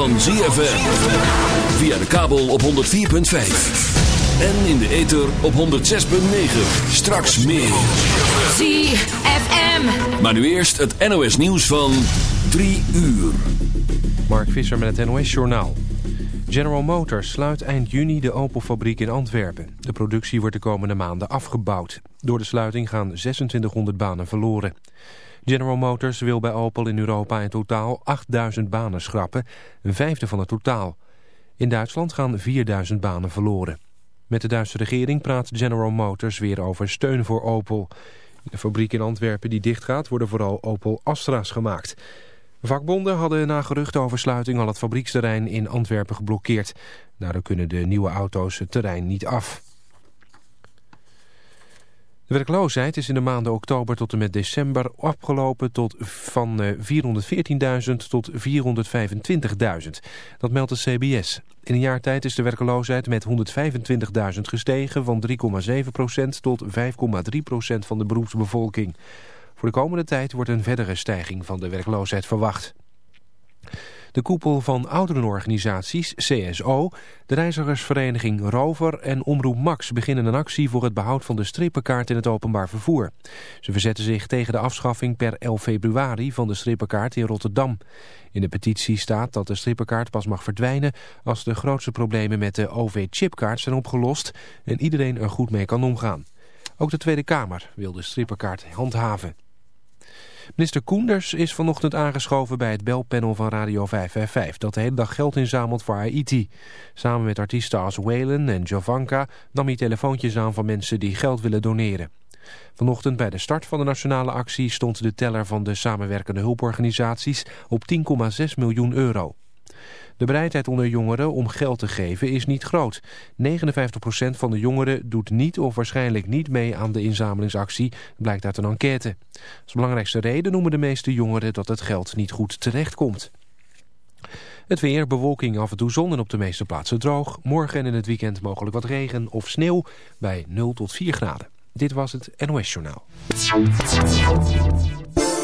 van ZFM. Via de kabel op 104.5. En in de ether op 106.9. Straks meer. ZFM. Maar nu eerst het NOS nieuws van 3 uur. Mark Visser met het NOS Journaal. General Motors sluit eind juni de Opel-fabriek in Antwerpen. De productie wordt de komende maanden afgebouwd. Door de sluiting gaan 2600 banen verloren. General Motors wil bij Opel in Europa in totaal 8000 banen schrappen, een vijfde van het totaal. In Duitsland gaan 4000 banen verloren. Met de Duitse regering praat General Motors weer over steun voor Opel. In de fabriek in Antwerpen die dichtgaat worden vooral Opel Astra's gemaakt. Vakbonden hadden na geruchten over sluiting al het fabrieksterrein in Antwerpen geblokkeerd. Daardoor kunnen de nieuwe auto's het terrein niet af. De werkloosheid is in de maanden oktober tot en met december opgelopen tot van 414.000 tot 425.000. Dat meldt het CBS. In een jaar tijd is de werkloosheid met 125.000 gestegen van 3,7% tot 5,3% van de beroepsbevolking. Voor de komende tijd wordt een verdere stijging van de werkloosheid verwacht. De koepel van ouderenorganisaties, CSO, de reizigersvereniging Rover en Omroep Max beginnen een actie voor het behoud van de strippenkaart in het openbaar vervoer. Ze verzetten zich tegen de afschaffing per 11 februari van de strippenkaart in Rotterdam. In de petitie staat dat de strippenkaart pas mag verdwijnen als de grootste problemen met de OV-chipkaart zijn opgelost en iedereen er goed mee kan omgaan. Ook de Tweede Kamer wil de strippenkaart handhaven. Minister Koenders is vanochtend aangeschoven bij het belpanel van Radio 555... dat de hele dag geld inzamelt voor Haiti. Samen met artiesten als Waylon en Jovanka nam hij telefoontjes aan van mensen die geld willen doneren. Vanochtend bij de start van de nationale actie stond de teller van de samenwerkende hulporganisaties op 10,6 miljoen euro. De bereidheid onder jongeren om geld te geven is niet groot. 59% van de jongeren doet niet of waarschijnlijk niet mee aan de inzamelingsactie, blijkt uit een enquête. Als belangrijkste reden noemen de meeste jongeren dat het geld niet goed terechtkomt. Het weer, bewolking, af en toe zon en op de meeste plaatsen droog. Morgen en in het weekend mogelijk wat regen of sneeuw bij 0 tot 4 graden. Dit was het NOS Journaal.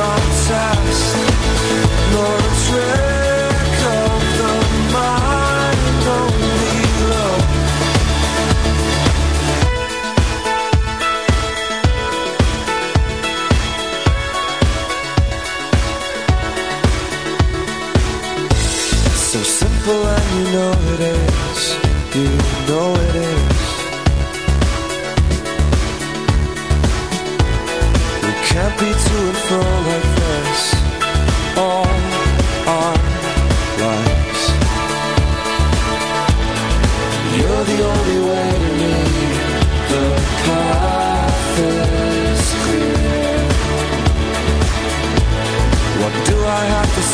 don't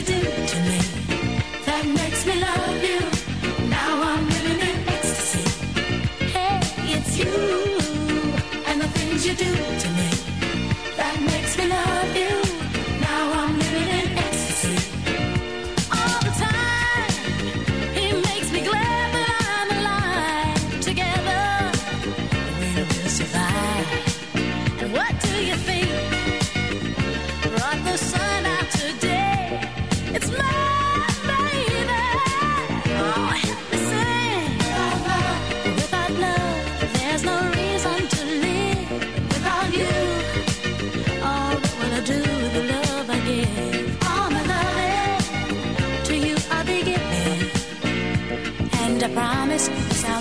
to do tonight?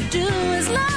do is love.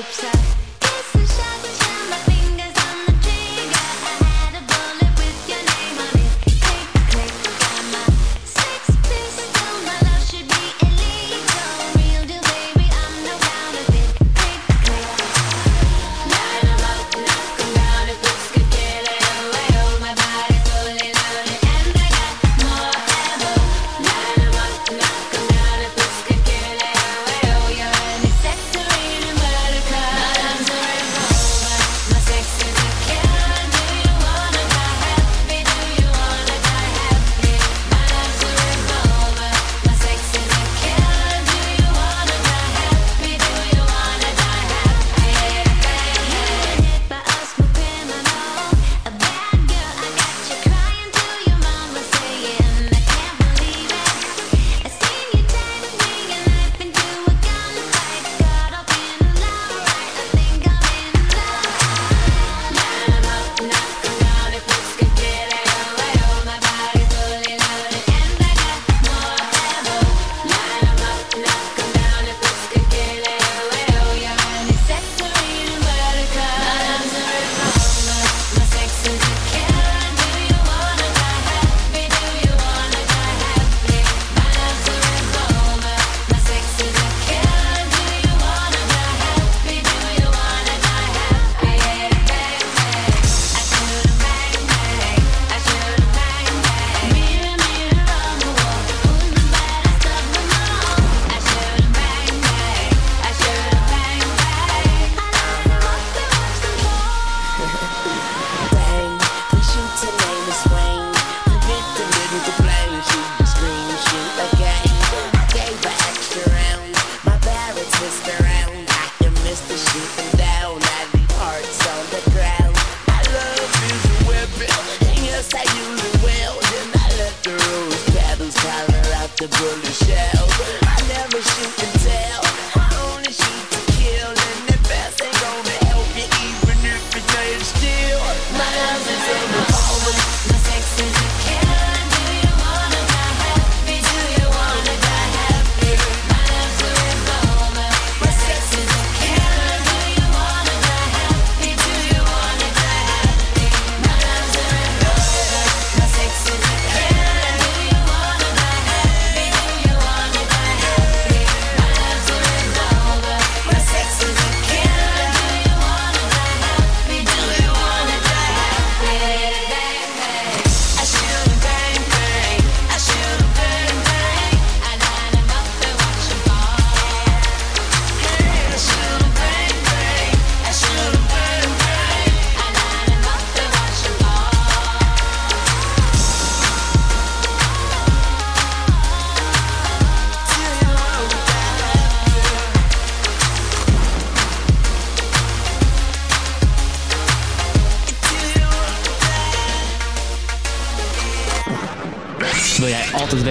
obsessed.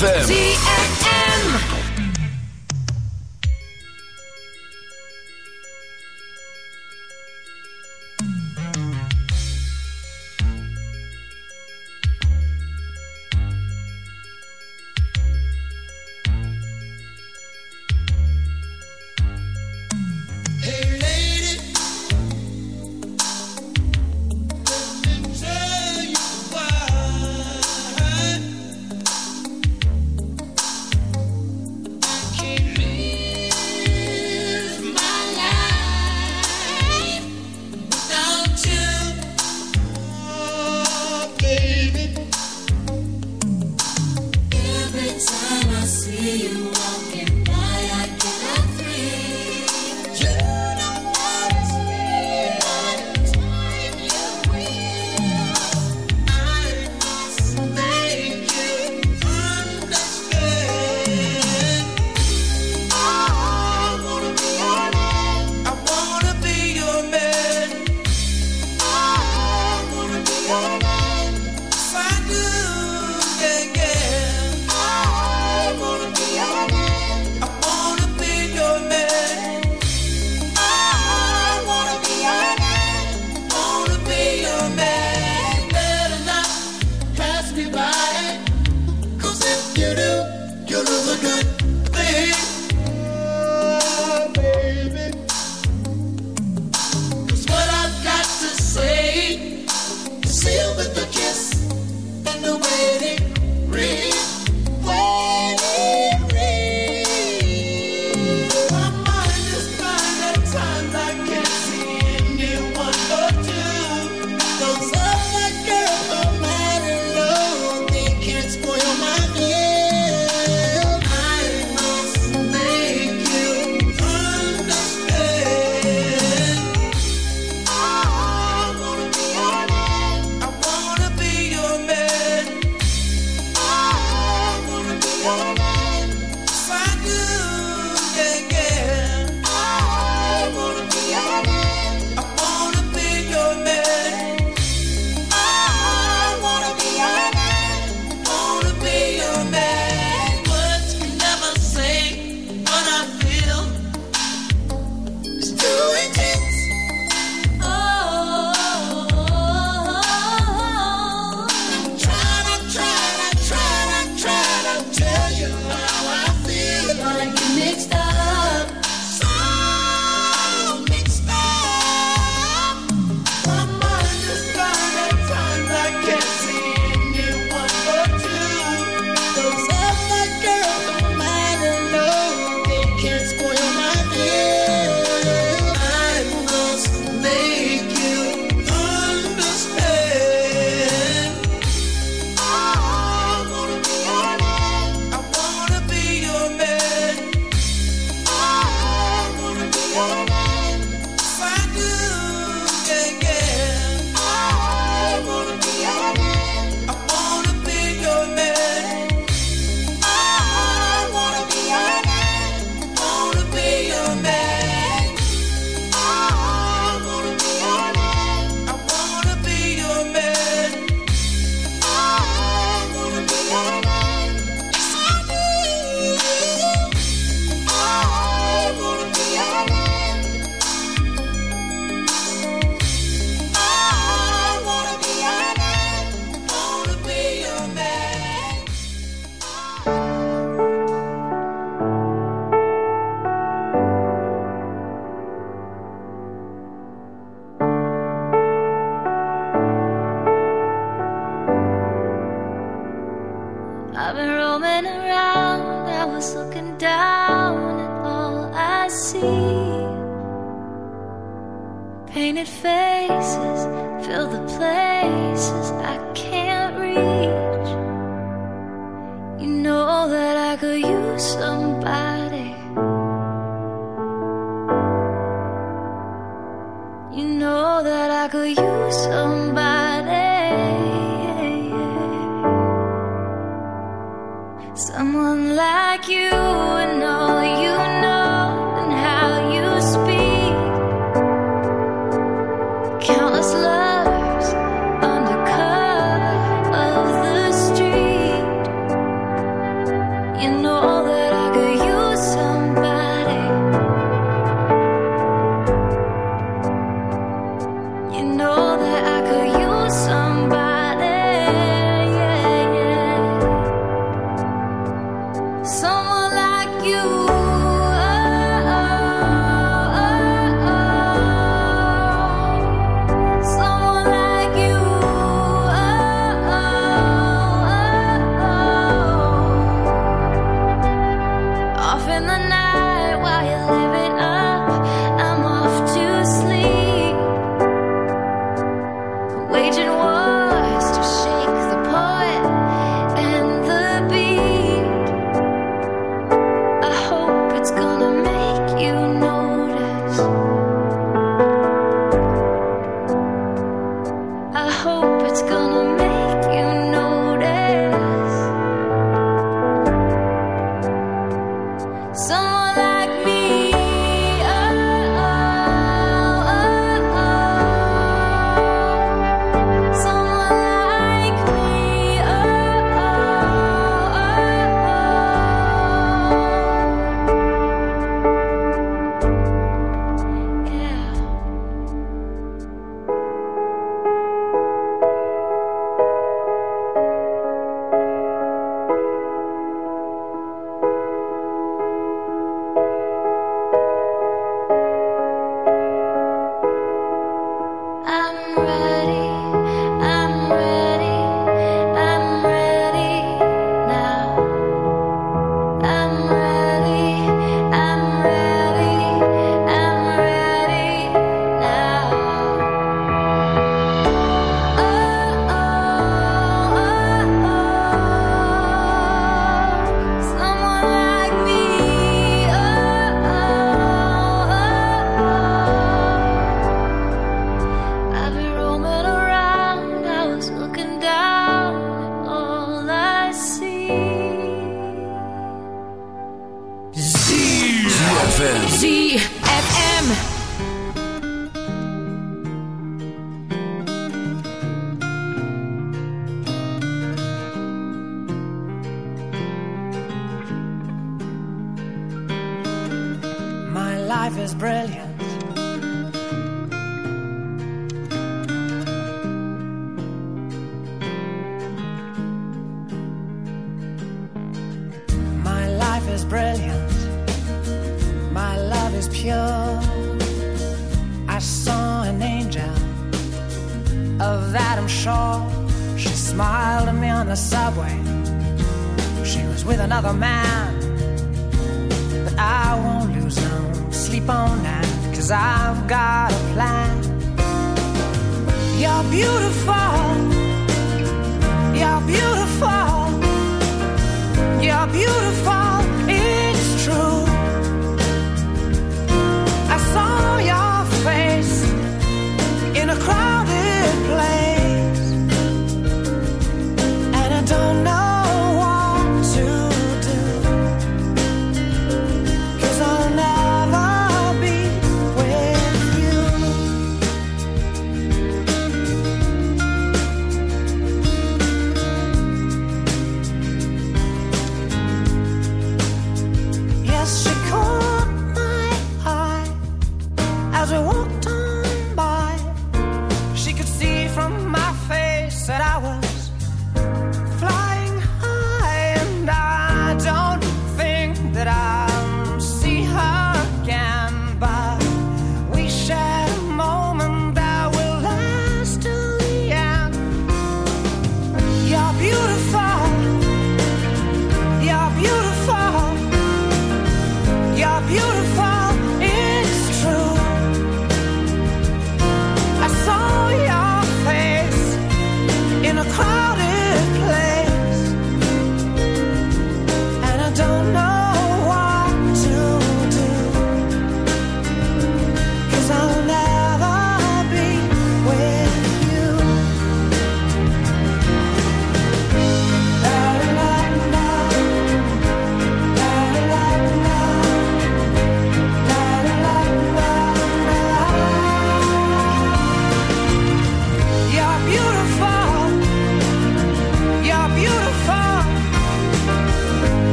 ZFM. Could use somebody.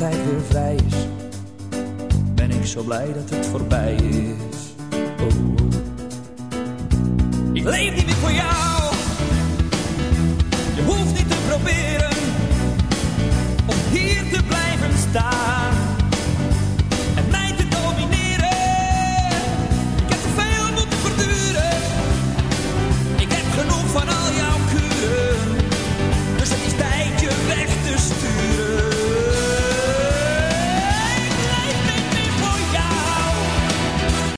altijd weer vrij is, ben ik zo blij dat het voorbij